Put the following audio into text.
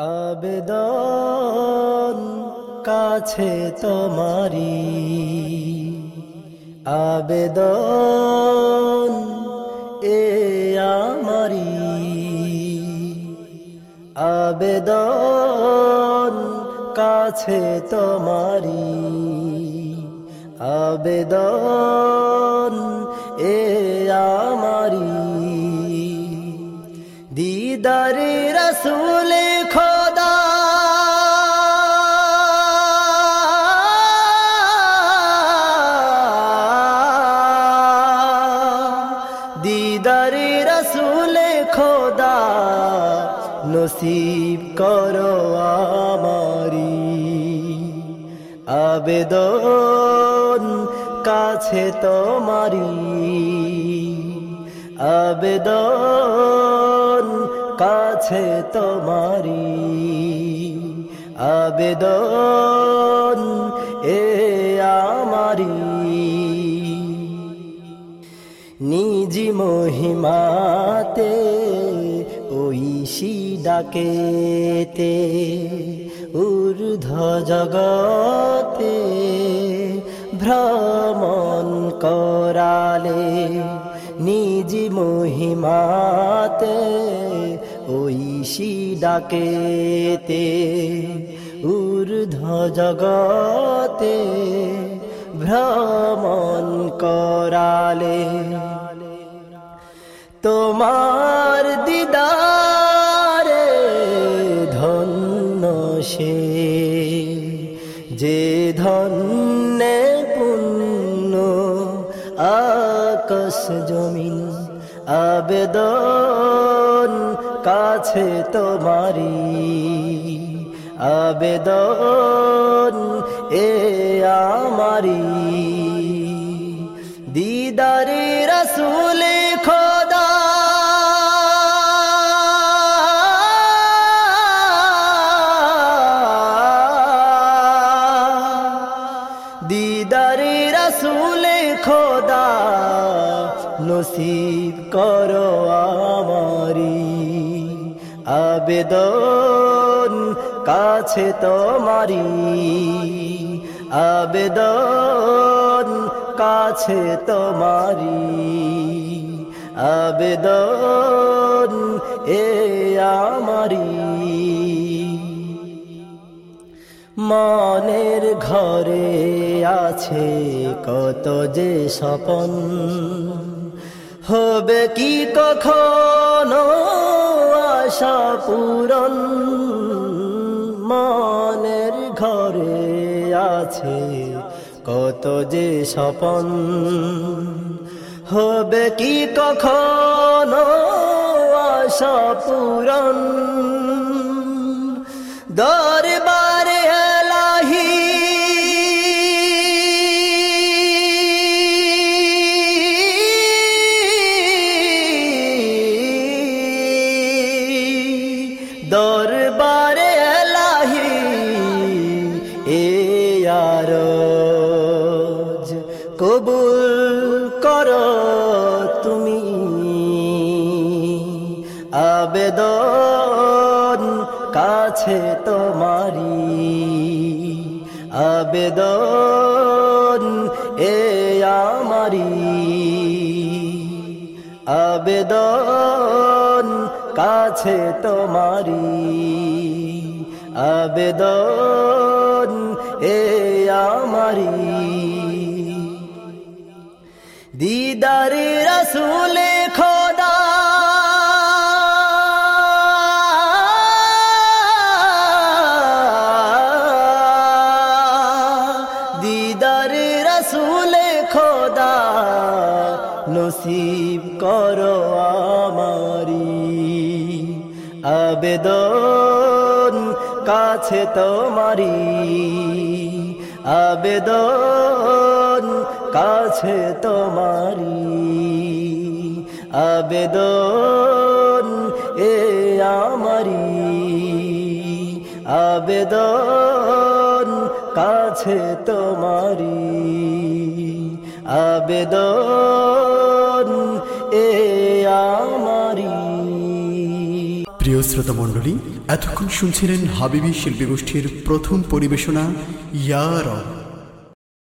আবেদন কাছে তোমারি আবেদন এ আমারি আবেদন কাছে তোমারি আবেদন এ আমারি দিদারে রসুলে খোদা। দিদারে রসুলে খোদা নসিব করো আমারি। আবেদন কাছে তোমারি। আবেদন কাছে তোমারি আবেদন এ আমারি নিজি মহিমাতে ঐশী ডাকেতে, ঊর্ধ্ব জগতে ভ্রমণ করালে, নিজি মহিমাতে ঐশী ডাকেতে, ঊর্ধ্ব জগতে ভ্রমণ করালে। তোমার দিদারে ধন্য সে, যে ধন্যে পুণ্য আকাশ জমিন আবেদন কাছে তোমারি আবেদন এ আমারি দিদারে রসুলে খোদা। দিদারে রসুলে খোদা। নসিব করো আমারি। আবেদন কাছে তোমারি। আবেদন কাছে তোমারি। আবেদন এ আমারি। মনের ঘরে আছে কত যে স্বপন। হবে কি কখনো আশা পূরণ? মনের ঘরে আছে কত যে স্বপন। হবে কি কখনো আশা পূরণ? দরবারে দরবারে এলাহি এ আরজ কবুল করো তুমি। আবেদন কাছে তোমারি আবেদন এ আমারি আবেদন কাছে তোমারি আবেদন এ আমারি দিদারে রসুলে খোদা। দিদারে রসুলে খোদা নসিব করো আবেদন কাছে তোমারি আবেদন কাছে তোমারি আবেদন এ আমারি আবেদন কাছে তোমারি আবেদন এ আমারি প্রিয় শ্রোতা মণ্ডলী এতক্ষণ শুনছিলেন হাবিবি শিল্পী গোষ্ঠীর প্রথম পরিবেশনা ইয়ার